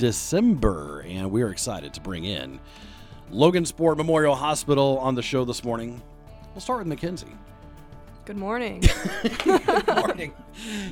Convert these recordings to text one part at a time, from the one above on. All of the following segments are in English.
December, and we're excited to bring in Logansport Memorial Hospital on the show this morning. We'll start with Mackenzie. Good morning. Good morning.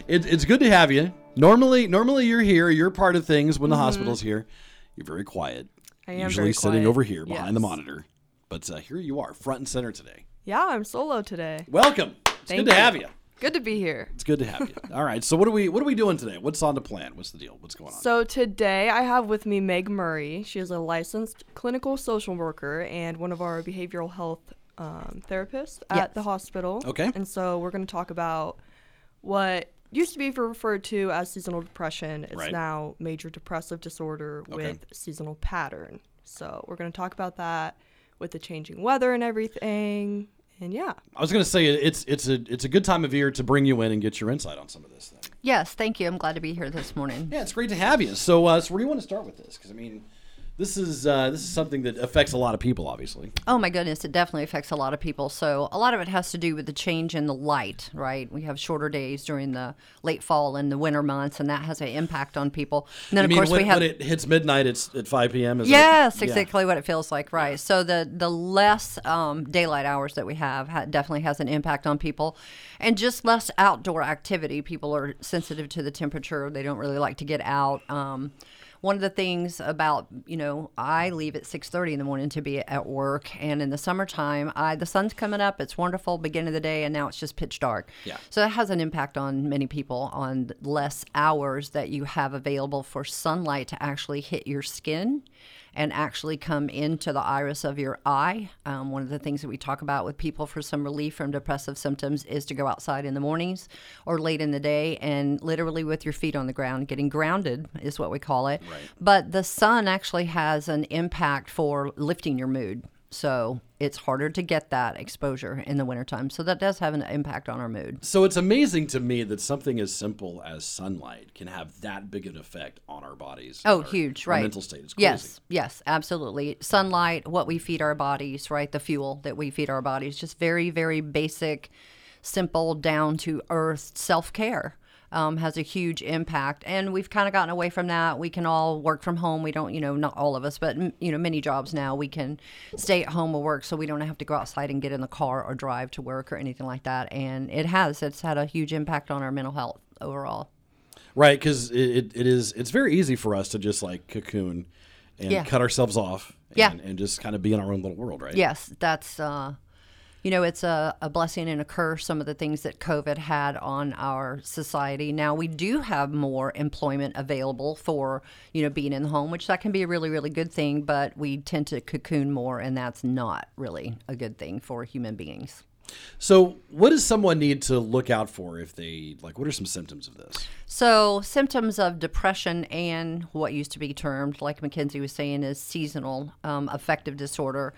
It, it's good to have you. Normally, normally you're here. You're part of things when the hospital's here. You're very quiet. Mm-hmm. I am Usually sitting over here behind the monitor, but uh, here you are, front and center today. Yeah, I'm solo today. Welcome. It's Thank good to you. have you. Good to be here. It's good to have you. All right. So what are we what are we doing today? What's on the plan? What's the deal? What's going on? So today I have with me Meg Murray. She is a licensed clinical social worker and one of our behavioral health um, therapists at Yes. the hospital. Okay. And so we're going to talk about what used to be referred to as seasonal depression. It's Right. now major depressive disorder Okay. with seasonal pattern. So we're going to talk about that with the changing weather and everything. And yeah. I was going to say it's it's a it's a good time of year to bring you in and get your insight on some of this. Then. Yes, thank you. I'm glad to be here this morning. Yeah, it's great to have you. So, uh, so where do you want to start with this? Because I mean, this is uh, this is something that affects a lot of people, obviously. Oh my goodness, it definitely affects a lot of people. So a lot of it has to do with the change in the light, right? We have shorter days during the late fall and the winter months, and that has an impact on people. And then I of mean, course when, we have when it hits midnight, it's at five p.m. Is it? Yes, Yeah. exactly what it feels like, right? So the the less um, daylight hours that we have ha- definitely has an impact on people, and just less outdoor activity. People are sensitive to the temperature; they don't really like to get out. Um, one of the things about you know, I leave at six thirty in the morning to be at work, and in the summertime, I the sun's coming up. It's wonderful, beginning of the day, and now it's just pitch dark. Yeah. So that has an impact on many people on less hours that you have available for sunlight to actually hit your skin and actually come into the iris of your eye. Um, one of the things that we talk about with people for some relief from depressive symptoms is to go outside in the mornings or late in the day and literally with your feet on the ground, getting grounded is what we call it. But the sun actually has an impact for lifting your mood. So it's harder to get that exposure in the wintertime. So that does have an impact on our mood. So it's amazing to me that something as simple as sunlight can have that big an effect on our bodies. Oh, our- huge, right. mental state is crazy. Yes, yes, absolutely. Sunlight, what we feed our bodies, right? The fuel that we feed our bodies, just very, very basic, simple, down to earth self care. Um, has a huge impact, and we've kind of gotten away from that. We can all work from home. We don't, you know, not all of us, but you know, many jobs now we can stay at home or work, so we don't have to go outside and get in the car or drive to work or anything like that. And it has, it's had a huge impact on our mental health overall. Right, because it, it, is it's very easy for us to just like cocoon and Yeah. cut ourselves off. Yeah. And, and just kind of be in our own little world, right? Yes, that's uh, you know, it's a, a blessing and a curse. Some of the things that COVID had on our society. Now we do have more employment available for you know being in the home, which that can be a really really good thing. But we tend to cocoon more, and that's not really a good thing for human beings. So, what does someone need to look out for if they like? What are some symptoms of this? So, symptoms of depression and what used to be termed, like Mackenzie was saying, is seasonal um, affective disorder.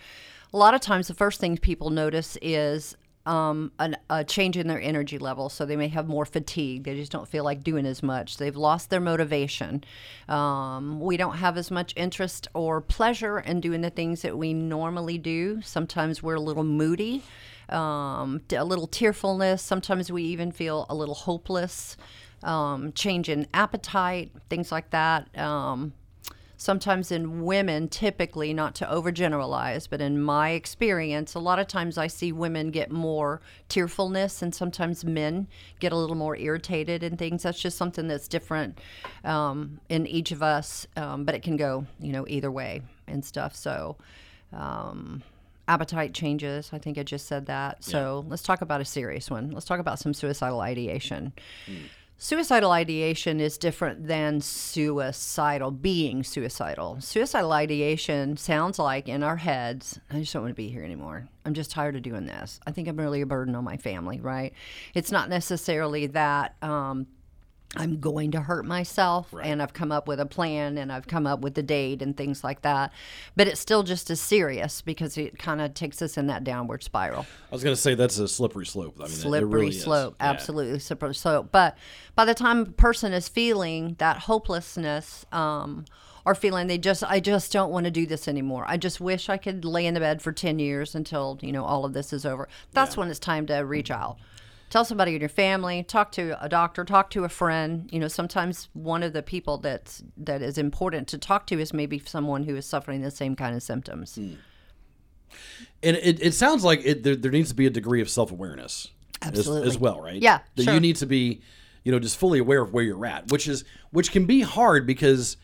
A lot of times, the first thing people notice is um, an, a change in their energy level. So, they may have more fatigue. They just don't feel like doing as much. They've lost their motivation. Um, we don't have as much interest or pleasure in doing the things that we normally do. Sometimes we're a little moody. Um, a little tearfulness. Sometimes we even feel a little hopeless um, change in appetite, things like that. Um, sometimes in women, typically, not to overgeneralize, but in my experience, a lot of times I see women get more tearfulness, and sometimes men get a little more irritated and things. That's just something that's different um, in each of us, um, but it can go, you know, either way and stuff. So. Um, appetite changes. I think I just said that. So let's talk about a serious one. Let's talk about some suicidal ideation. Suicidal ideation is different than suicidal, being suicidal. Suicidal ideation sounds like in our heads, I just don't want to be here anymore. I'm just tired of doing this. I think I'm really a burden on my family, right? It's not necessarily that um, I'm going to hurt myself and I've come up with a plan and I've come up with a date and things like that. But it's still just as serious because it kind of takes us in that downward spiral. I was going to say that's a slippery slope. I mean, Slippery really is. slope, Yeah. absolutely slippery slope. But by the time a person is feeling that hopelessness, um, or feeling they just, I just don't want to do this anymore. I just wish I could lay in the bed for ten years until you know all of this is over. That's when it's time to reach out. Tell somebody in your family, talk to a doctor, talk to a friend. You know, sometimes one of the people that's that is important to talk to is maybe someone who is suffering the same kind of symptoms. Hmm. And it, it sounds like it, there, there needs to be a degree of self awareness as, as well, right? Yeah, that sure. you need to be, you know, just fully aware of where you're at, which is which can be hard because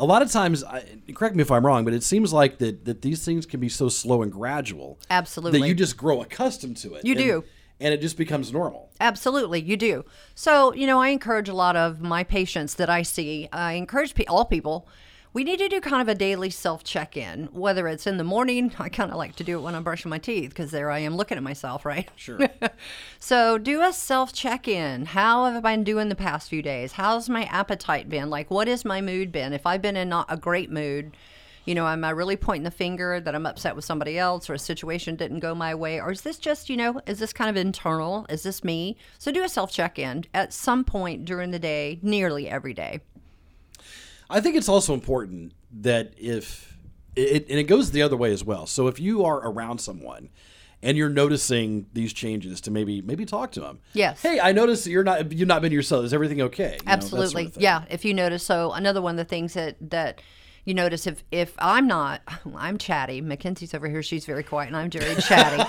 a lot of times, I, correct me if I'm wrong, but it seems like that that these things can be so slow and gradual. Absolutely. that you just grow accustomed to it. You and- do. And it just becomes normal. Absolutely, you do. So, you know, I encourage a lot of my patients that I see, I encourage pe- all people, we need to do kind of a daily self check in, whether it's in the morning. I kind of like to do it when I'm brushing my teeth because there I am looking at myself, right? Sure. So, do a self check in. How have I been doing the past few days? How's my appetite been? Like, what has my mood been? If I've been in not a great mood, you know, am I really pointing the finger that I'm upset with somebody else or a situation didn't go my way? Or is this just, you know, is this kind of internal? Is this me? So, do a self check in at some point during the day, nearly every day. I think it's also important that if it, and it goes the other way as well. So if you are around someone and you're noticing these changes, to maybe maybe talk to them. Yes. Hey, I noticed you're not you've not been yourself. Is everything okay? You know, sort of Absolutely. yeah. If you notice, so another one of the things that that you notice if if I'm not, I'm chatty. Mackenzie's over here; she's very quiet, and I'm very chatty.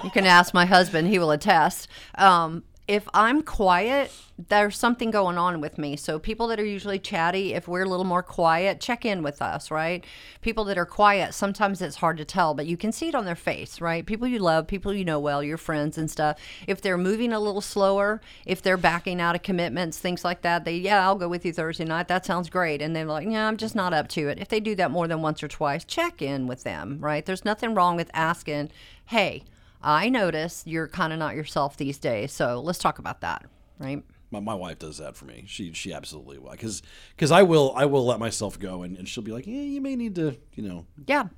you can ask my husband; he will attest. Um, if I'm quiet, there's something going on with me. So people that are usually chatty, if we're a little more quiet, check in with us, right? People that are quiet, sometimes it's hard to tell, but you can see it on their face, right? People you love, people you know well, your friends and stuff. If they're moving a little slower, if they're backing out of commitments, things like that, they yeah, I'll go with you Thursday night. That sounds great. And they're like, yeah, I'm just not up to it. If they do that more than once or twice, check in with them, right? There's nothing wrong with asking, hey, I notice you're kind of not yourself these days, so let's talk about that, right? My, my wife does that for me. She she absolutely will because because I will I will let myself go and, and she'll be like, yeah, you may need to you know. Yeah.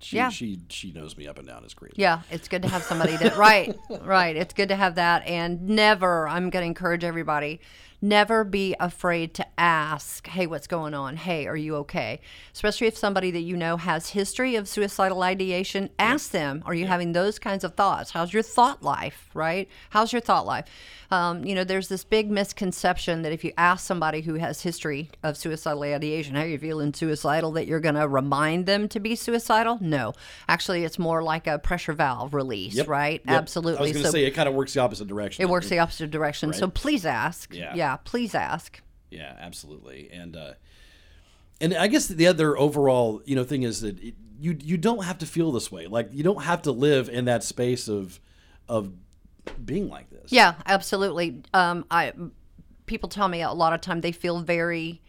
She, Yeah. she she knows me up and down. It's great. Yeah, it's good to have somebody that right, right. It's good to have that and never I'm going to encourage everybody never be afraid to ask, "Hey, what's going on? Hey, are you okay?" Especially if somebody that you know has history of suicidal ideation, ask them, "Are you having those kinds of thoughts? How's your thought life, right? How's your thought life?" Um, you know, there's this big misconception that if you ask somebody who has history of suicidal ideation, "How are you feeling suicidal?" that you're going to remind them to be suicidal. No. Actually, it's more like a pressure valve release, Yep. right? Yep. Absolutely. I was going to So- say it kind of works the opposite direction. it works the opposite direction. So please ask. Yeah. Please ask. Yeah, absolutely. And uh, and I guess the other overall you know thing is that it, you you don't have to feel this way. Like you don't have to live in that space of of being like this. Yeah, absolutely. Um, I people tell me a lot of time they feel very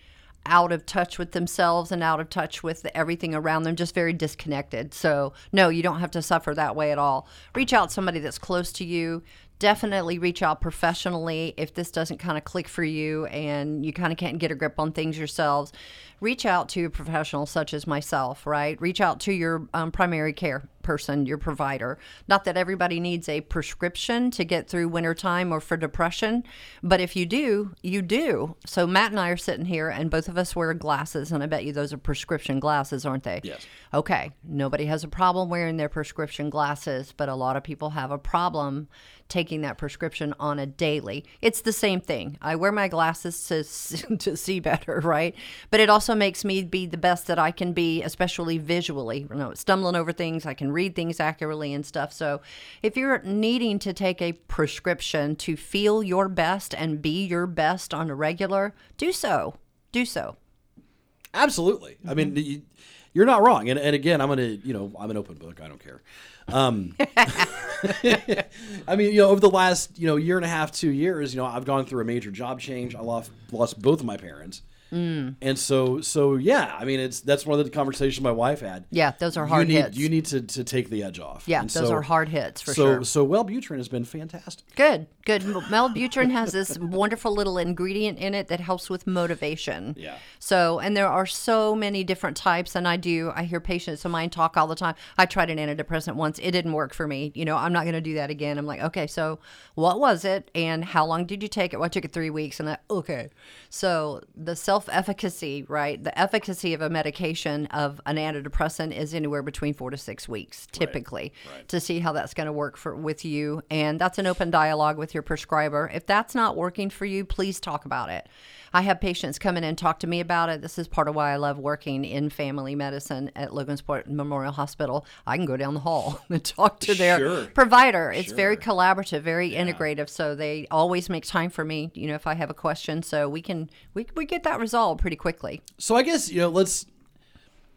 out of touch with themselves and out of touch with everything around them, just very disconnected. So no, you don't have to suffer that way at all. Reach out somebody that's close to you. Definitely reach out professionally if this doesn't kind of click for you and you kind of can't get a grip on things yourselves. Reach out to a professional such as myself, right? Reach out to your um, primary care person, your provider. Not that everybody needs a prescription to get through wintertime or for depression, but if you do, you do. So Matt and I are sitting here and both of us wear glasses, and I bet you those are prescription glasses, aren't they? Yes. Okay. Nobody has a problem wearing their prescription glasses, but a lot of people have a problem taking that prescription on a daily. It's the same thing. I wear my glasses to to see better, right? But it also makes me be the best that I can be, especially visually. You know, stumbling over things, I can read things accurately and stuff. So, if you're needing to take a prescription to feel your best and be your best on a regular, do so. Do so. Absolutely. I mean, Mm-hmm. you, you're not wrong. And, and again, I'm going to, you know, I'm an open book. I don't care. Um, I mean, you know, over the last, you know, year and a half, two years, you know, I've gone through a major job change. I lost, lost both of my parents. Mm. And so, so yeah, I mean, it's that's one of the conversations my wife had. Yeah, those are hard you need, hits. You need to, to take the edge off. Yeah, And those so- are hard hits for so, sure. So Wellbutrin has been fantastic. Good, good. Mel has this wonderful little ingredient in it that helps with motivation. Yeah. So, and there are so many different types, and I do. I hear patients of mine talk all the time. I tried an antidepressant once; it didn't work for me. You know, I'm not going to do that again. I'm like, okay, so what was it, and how long did you take it? Well, I took it three weeks, and I okay. So the self-efficacy, right? The efficacy of a medication of an antidepressant is anywhere between four to six weeks, typically, to see how that's going to work for with you. And that's an open dialogue with your prescriber. If that's not working for you, please talk about it. I have patients come in and talk to me about it. This is part of why I love working in family medicine at Logansport Memorial Hospital. I can go down the hall and talk to their Sure. provider. It's very collaborative, very integrative. So they always make time for me, you know, if I have a question. So we can we, we get that resolved pretty quickly. So I guess you know, let's.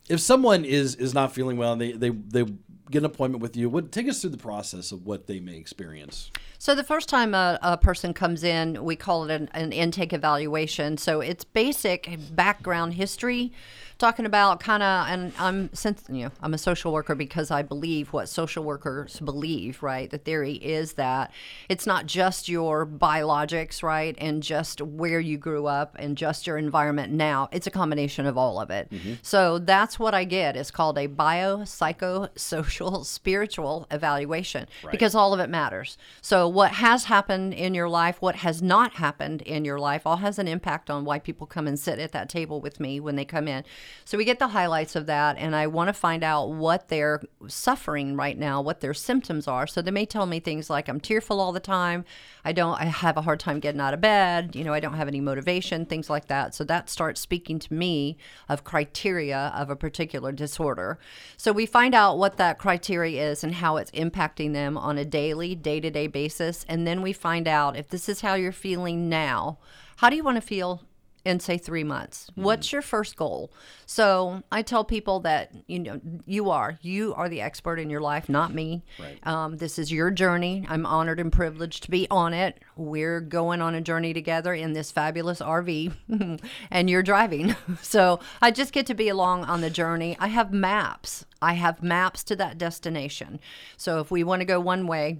If someone is is not feeling well and they they they get an appointment with you, what take us through the process of what they may experience. So the first time a, a person comes in, we call it an, an intake evaluation. So it's basic background history, talking about kind of, and I'm since you know I'm a social worker because I believe what social workers believe. Right, the theory is that it's not just your biologics, right, and just where you grew up and just your environment now. It's a combination of all of it. Mm-hmm. So that's what I get. It's called a biopsychosocial spiritual evaluation because all of it matters. So what has happened in your life, what has not happened in your life, all has an impact on why people come and sit at that table with me when they come in. So we get the highlights of that, and I want to find out what they're suffering right now, what their symptoms are. So they may tell me things like, "I'm tearful all the time. I don't. I have a hard time getting out of bed. You know, I don't have any motivation. Things like that." So that starts speaking to me of criteria of a particular disorder. So we find out what that criteria is and how it's impacting them on a daily, day to day basis. And then we find out if this is how you're feeling now, how do you want to feel in say three months. What's your first goal? So i tell people that you know you are. You are the expert in your life not me. Right. um, this is your journey. I'm honored and privileged to be on it. We're going on a journey together in this fabulous rv and you're driving. So i just get to be along on the journey. I have maps. I have maps to that destination. So if we want to go one way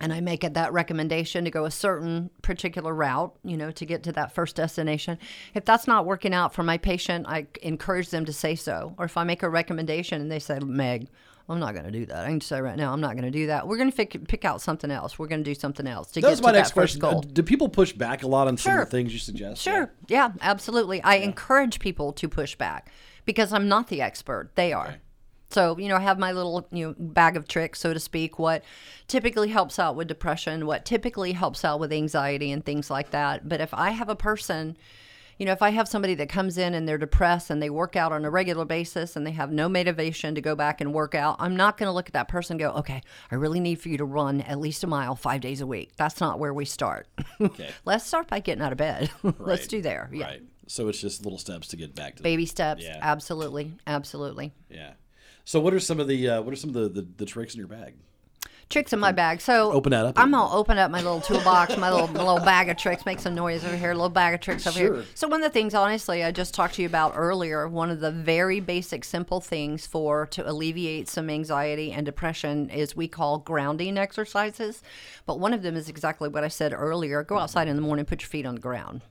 and I make it that recommendation to go a certain particular route, you know, to get to that first destination. If that's not working out for my patient, I encourage them to say so. Or if I make a recommendation and they say, Meg, I'm not going to do that. I can say right now, I'm not going to do that. We're going to pick, pick out something else. We're going to do something else to That get to my that next first question. Uh, goal. do people push back a lot on some of the things you suggest? Sure. Yeah, absolutely. I encourage people to push back because I'm not the expert. They are. So, you know, I have my little, you know, bag of tricks, so to speak, what typically helps out with depression, what typically helps out with anxiety and things like that. But if I have a person, you know, if I have somebody that comes in and they're depressed and they work out on a regular basis and they have no motivation to go back and work out, I'm not going to look at that person and go, okay, I really need for you to run at least a mile five days a week. That's not where we start. Okay. Let's start by getting out of bed. Let's do there. Yeah. Right. So it's just little steps to get back to Baby steps. Yeah. Absolutely. Absolutely. Yeah. So what are some of the uh, what are some of the, the, the tricks in your bag? Tricks in my bag. So Open that up I'm gonna open up my little toolbox, my little my little bag of tricks, make some noise over here, a little bag of tricks over Sure. here. So one of the things, honestly, I just talked to you about earlier, one of the very basic, simple things for to alleviate some anxiety and depression is we call grounding exercises. But one of them is exactly what I said earlier: go outside in the morning, put your feet on the ground.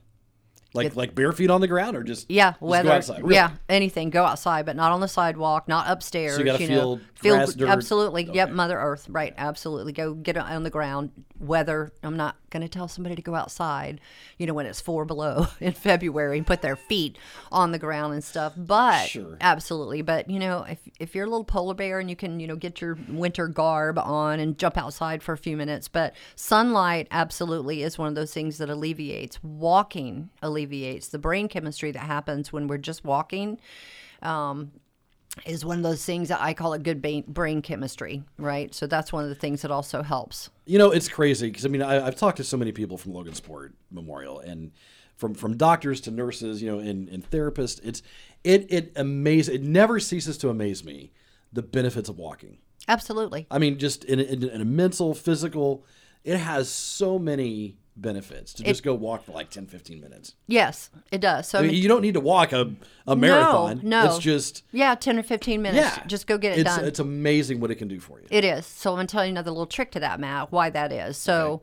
Like like bare feet on the ground or just Yeah, just go outside? Really? yeah, anything. Go outside, but not on the sidewalk, not upstairs. So you gotta know, feel grass, dirt. absolutely. Yep, Mother Earth. Right, absolutely. Go get on the ground. Weather. I'm not going to tell somebody to go outside. You know when it's four below in February and put their feet on the ground and stuff. But Sure. absolutely. But you know, if if you're a little polar bear and you can you know get your winter garb on and jump outside for a few minutes, but sunlight absolutely is one of those things that alleviates. Walking alleviates the brain chemistry that happens when we're just walking. Um, is one of those things that I call it good brain chemistry, right? So that's one of the things that also helps. You know, it's crazy because I mean, I, I've talked to so many people from Logansport Memorial and from from doctors to nurses, you know, and, and therapists. It's it it amazes. It never ceases to amaze me the benefits of walking. Absolutely. I mean, just in, in, in a mental, physical, it has so many benefits to just go walk for like 10, 15 minutes. Yes, it does. So I mean, you don't need to walk a, a marathon. no. It's just yeah, ten or fifteen minutes. yeah. just go get it it's, done. It's amazing what it can do for you. It is. So I'm going to tell you another little trick to that, Matt, why that is. So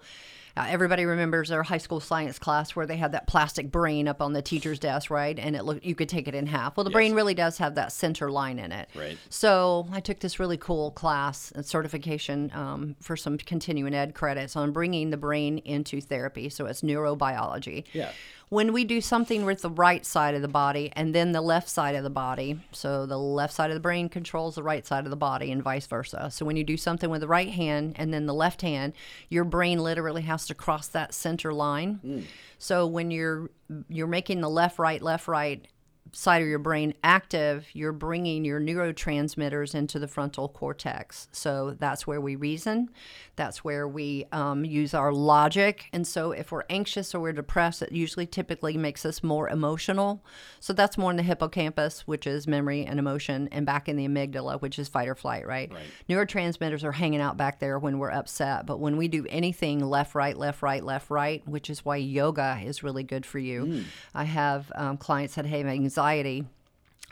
uh, everybody remembers their high school science class where they had that plastic brain up on the teacher's desk, right? And it looked you could take it in half. Well, the brain really does have that center line in it. Right. So I took this really cool class and certification um, for some continuing ed credits on bringing the brain into therapy. So it's neurobiology. Yeah. When we do something with the right side of the body and then the left side of the body, so the left side of the brain controls the right side of the body and vice versa. So when you do something with the right hand and then the left hand, your brain literally has to cross that center line. Mm. So when you're you're making the left right left right side of your brain active, you're bringing your neurotransmitters into the frontal cortex. So that's where we reason. That's where we um, use our logic. And so if we're anxious or we're depressed, it usually typically makes us more emotional. So that's more in the hippocampus, which is memory and emotion, and back in the amygdala, which is fight or flight, right? Neurotransmitters are hanging out back there when we're upset. But when we do anything left, right, left, right, left, right, which is why yoga is really good for you. I have um, clients that have anxiety.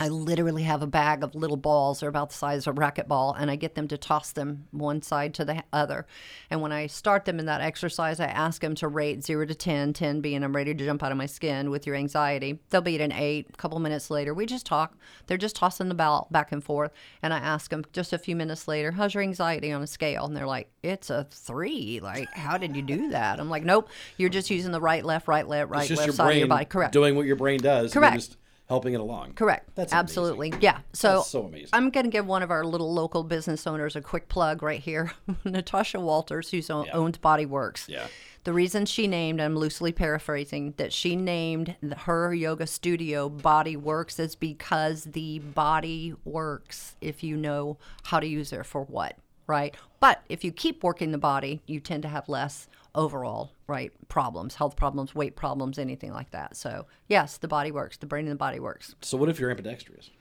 I literally have a bag of little balls. They're about the size of a racquetball, and I get them to toss them one side to the other. And when I start them in that exercise, I ask them to rate zero to 10, 10 being I'm ready to jump out of my skin with your anxiety. They'll be at an eight. A couple minutes later, we just talk. They're just tossing the ball back and forth. And I ask them just a few minutes later, How's your anxiety on a scale? And they're like, It's a three. Like, how did you do that? I'm like, Nope, you're just using the right, left, right, left, right, left side of your body. Correct. doing what your brain does. Correct. Helping it along. Correct. That's amazing. absolutely. Yeah. So, That's so amazing. I'm going to give one of our little local business owners a quick plug right here. Natasha Walters, who's own, owned Body Works. Yeah. The reason she named, I'm loosely paraphrasing, that she named her yoga studio Body Works is because the body works if you know how to use it for what, right? But if you keep working the body, you tend to have less overall, right, problems, health problems, weight problems, anything like that. So, yes, the body works. The brain and the body works. So what if you're ambidextrous?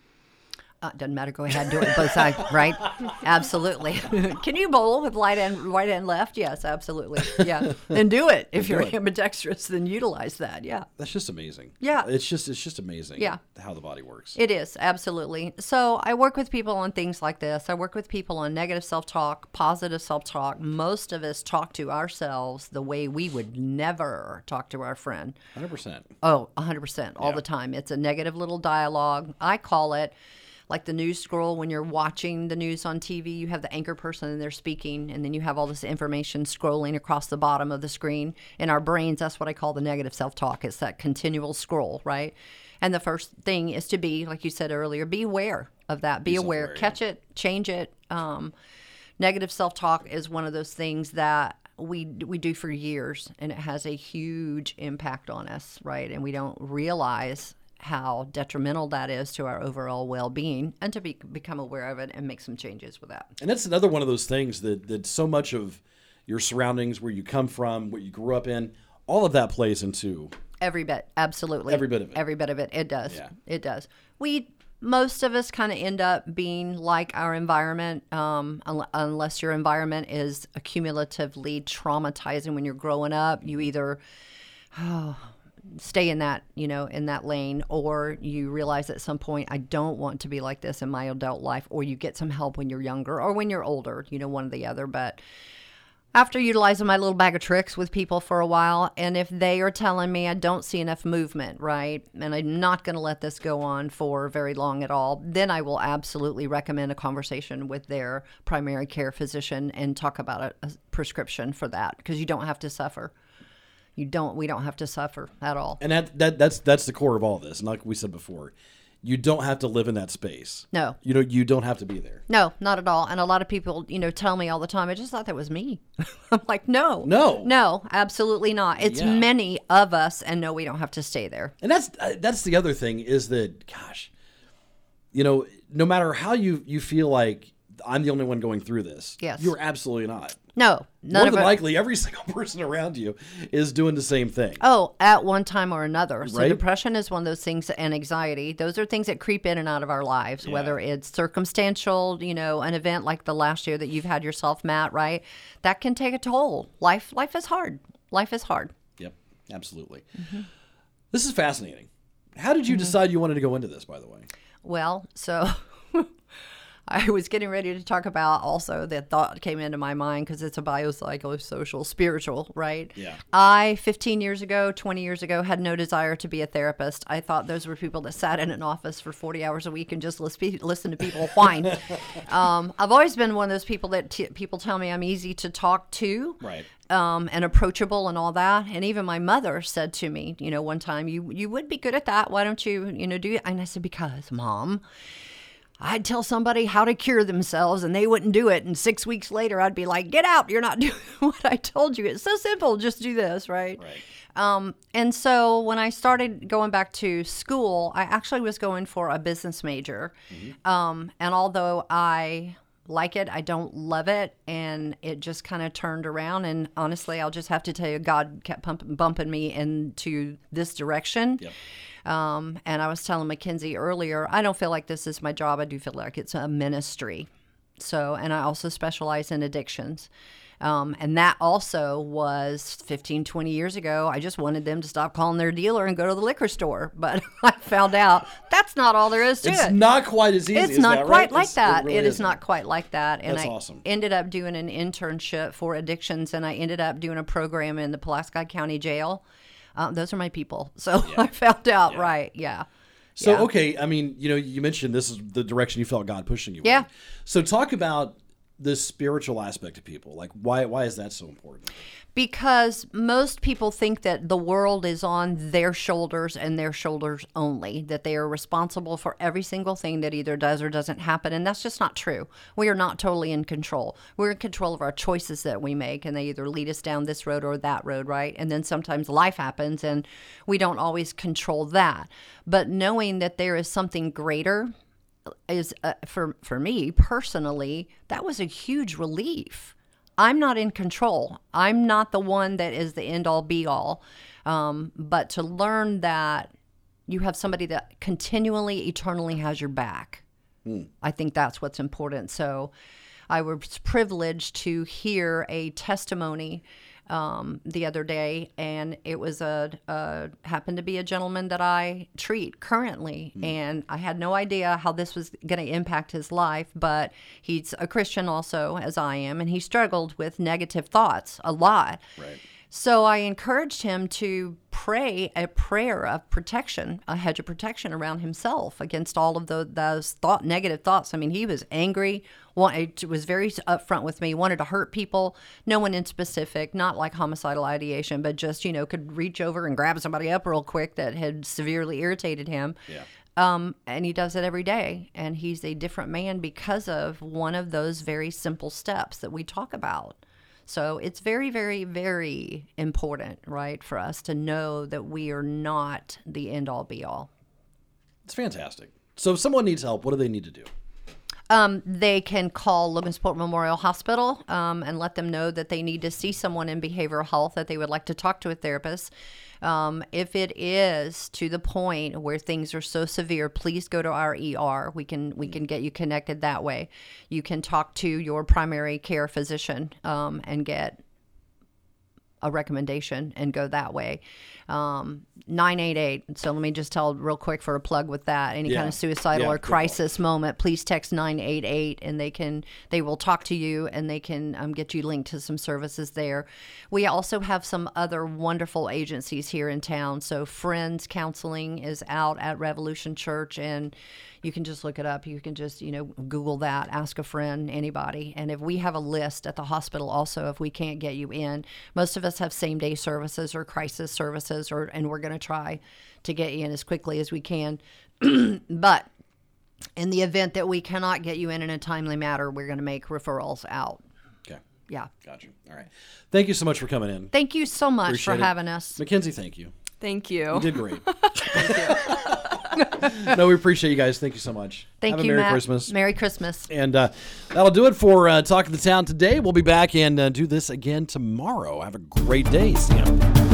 Uh, doesn't matter. Go ahead, do it both sides, right? Absolutely. Can you bowl with light and right and left? Yes, absolutely. Yeah, and do it if you're it. ambidextrous. Then utilize that. Yeah, That's just amazing. Yeah. It's just it's just amazing. Yeah. How the body works. it is absolutely. So I work with people on things like this. I work with people on negative self-talk, positive self-talk. Most of us talk to ourselves the way we would never talk to our friend. Hundred percent. Oh, 100% all Yeah. the time. It's a negative little dialogue. I call it like the news scroll when you're watching the news on TV, you have the anchor person and they're speaking, and then you have all this information scrolling across the bottom of the screen. In our brains, that's what I call the negative self talk. It's that continual scroll, right? And the first thing is to be, like you said earlier, be aware of that. Be, aware, self-aware, yeah. catch it, change it. Um, negative self-talk is one of those things that we we do for years and it has a huge impact on us right and we don't realize how detrimental that is to our overall well-being and to be, become aware of it and make some changes with that And that's another one of those things that that so much of your surroundings, where you come from, what you grew up in, all of that plays into. Every bit, absolutely. Every bit of it. Every bit of it. It does. Yeah. It does. We most of us kind of end up being like our environment, um, un- unless your environment is accumulatively traumatizing when you're growing up. You either stay in that you know in that lane or you realize at some point i don't want to be like this in my adult life or you get some help when you're younger or when you're older you know one or the other but after utilizing my little bag of tricks with people for a while, and if they are telling me I don't see enough movement, right, and I'm not going to let this go on for very long at all, then I will absolutely recommend a conversation with their primary care physician and talk about a, a prescription for that because you don't have to suffer. You don't. We don't have to suffer at all. And that, that that's that's the core of all this. And like we said before, you don't have to live in that space. No. You know, you don't have to be there. No, not at all. And a lot of people, you know, tell me all the time, I just thought that was me. I'm like, no. No. No, absolutely not. It's Yeah. many of us, and no, we don't have to stay there. And that's uh, that's the other thing is that gosh, you know, no matter how you you feel like I'm the only one going through this, Yes. you're absolutely not. No, none More than likely, every single person around you is doing the same thing. Oh, at one time or another. So Right. depression is one of those things, and anxiety. Those are things that creep in and out of our lives. Whether it's circumstantial, you know, an event like the last year that you've had yourself, Matt. Right, that can take a toll. Life, life is hard. Life is hard. Yep, absolutely. Mm-hmm. This is fascinating. How did you mm-hmm. decide you wanted to go into this, by the way? Well, so I was getting ready to talk about also that thought came into my mind because it's a biopsychosocial, spiritual, right? Yeah. I, 15 years ago, 20 years ago, had no desire to be a therapist. I thought those were people that sat in an office for 40 hours a week and just listen to people whine. um, I've always been one of those people that t- people tell me I'm easy to talk to Right. um, and approachable and all that. And even my mother said to me, you know, one time, you you would be good at that. Why don't you, you know, do it? And I said, because, mom. I'd tell somebody how to cure themselves and they wouldn't do it. And six weeks later, I'd be like, get out. You're not doing what I told you. It's so simple. Just do this, right? Right. Um, and so when I started going back to school, I actually was going for a business major. Um, and although I like it, I don't love it. And it just kind of turned around. And honestly, I'll just have to tell you, God kept pump- bumping me into this direction. Yep. Um, and I was telling Mackenzie earlier, I don't feel like this is my job. I do feel like it's a ministry. So, and I also specialize in addictions. Um, and that also was 15, 20 years ago. I just wanted them to stop calling their dealer and go to the liquor store. But I found out that's not all there is to It's it. not quite as easy. It's not that, quite right? like It's- that. really it is not quite like that. And That's I awesome. ended up doing an internship for addictions, and I ended up doing a program in the Pulaski County Jail. Um, those are my people. So I found out, right? Yeah. So Yeah. okay, I mean, you know, you mentioned this is the direction you felt God pushing you. in. Yeah. So talk about the spiritual aspect of people. Like, why why is that so important? Because most people think that the world is on their shoulders and their shoulders only, that they are responsible for every single thing that either does or doesn't happen. And that's just not true. We are not totally in control. We're in control of our choices that we make, and they either lead us down this road or that road, right? And then sometimes life happens, and we don't always control that. But knowing that there is something greater is uh, for for me personally that was a huge relief i'm not in control. I'm not the one that is the end all be all. Um, but to learn that you have somebody that continually eternally has your back i think that's what's important. So i was privileged to hear a testimony um, the other day, and it was a, a happened to be a gentleman that I treat currently, and I had no idea how this was going to impact his life. But he's a Christian also, as I am, and he struggled with negative thoughts a lot. Right. So I encouraged him to pray a prayer of protection, a hedge of protection around himself against all of the, those thought negative thoughts. I mean, he was angry, wanted, was very upfront with me, wanted to hurt people, no one in specific, not like homicidal ideation, but just you know could reach over and grab somebody up real quick that had severely irritated him. Yeah. Um, and he does it every day, and he's a different man because of one of those very simple steps that we talk about. So it's very, very, very important, right, for us to know that we are not the end all be all. It's fantastic. So if someone needs help, what do they need to do? Um, they can call Logansport Memorial Hospital um, and let them know that they need to see someone in behavioral health, that they would like to talk to a therapist. Um, if it is to the point where things are so severe, please go to our ER. We can we can get you connected that way. You can talk to your primary care physician um, and get a recommendation and go that way. Um, 988. So let me just tell real quick for a plug with that. Any Yeah. kind of suicidal Yeah, or crisis moment, please text 988 and they can they will talk to you and they can um, get you linked to some services there. We also have some other wonderful agencies here in town. So Friends Counseling is out at Revolution Church and you can just look it up. You can just, you know, Google that, ask a friend, anybody. And if we have a list at the hospital also, if we can't get you in, most of us have same day services or crisis services, or and we're going to try to get you in as quickly as we can. but in the event that we cannot get you in in a timely manner, we're going to make referrals out. Okay. Yeah. Got you. All right. Thank you so much for coming in. Thank you so much Appreciate for it. having us. Mackenzie, thank you. Thank you. You did great. no, we appreciate you guys. Thank you so much. Thank Have you, a Merry Matt. Christmas. Merry Christmas. And uh, that'll do it for uh, Talk of the Town today. We'll be back and uh, do this again tomorrow. Have a great day. See ya.